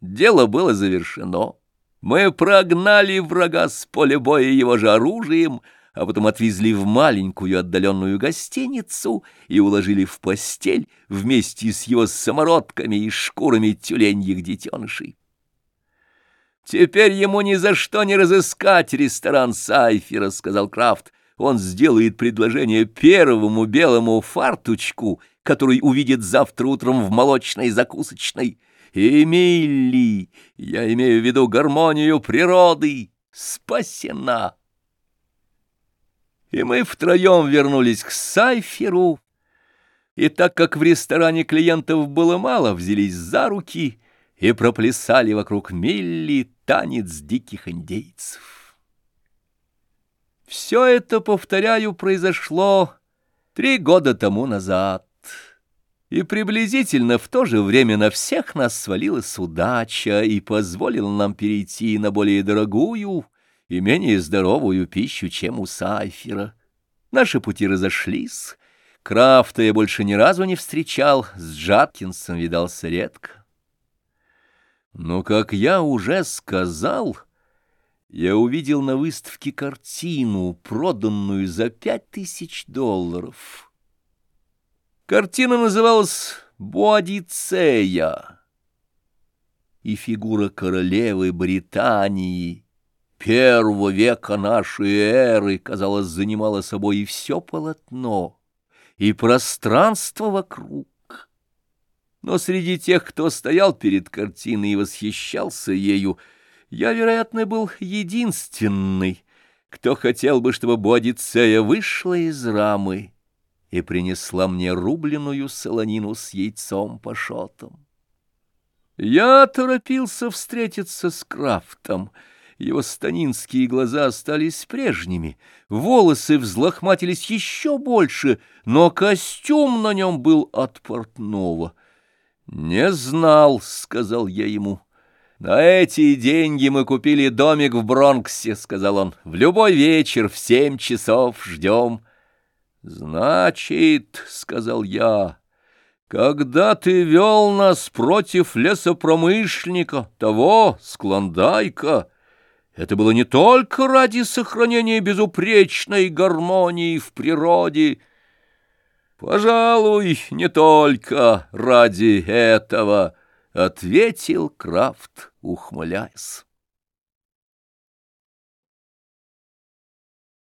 Дело было завершено. Мы прогнали врага с поля боя его же оружием, а потом отвезли в маленькую отдаленную гостиницу и уложили в постель вместе с его самородками и шкурами тюленьих детенышей. «Теперь ему ни за что не разыскать ресторан Сайфера», — сказал Крафт. «Он сделает предложение первому белому фартучку, который увидит завтра утром в молочной закусочной. Эмили, я имею в виду гармонию природы, спасена». И мы втроем вернулись к Сайферу, и так как в ресторане клиентов было мало, взялись за руки и проплясали вокруг Милли танец диких индейцев. Все это, повторяю, произошло три года тому назад, и приблизительно в то же время на всех нас свалилась удача и позволила нам перейти на более дорогую, и менее здоровую пищу, чем у Сайфера. Наши пути разошлись. Крафта я больше ни разу не встречал, с Джаткинсом видался редко. Но, как я уже сказал, я увидел на выставке картину, проданную за пять тысяч долларов. Картина называлась «Боадицея», и фигура королевы Британии — первого века нашей эры, казалось, занимало собой и все полотно, и пространство вокруг. Но среди тех, кто стоял перед картиной и восхищался ею, я, вероятно, был единственный, кто хотел бы, чтобы Бодицея вышла из рамы и принесла мне рубленую солонину с яйцом пашотом. Я торопился встретиться с Крафтом — его станинские глаза остались прежними, волосы взлохматились еще больше, но костюм на нем был от портного. «Не знал», — сказал я ему. «На эти деньги мы купили домик в Бронксе», — сказал он. «В любой вечер в семь часов ждем». «Значит», — сказал я, — «когда ты вел нас против лесопромышленника, того, Склондайка, это было не только ради сохранения безупречной гармонии в природе, «Пожалуй, не только ради этого», — ответил Крафт, ухмыляясь.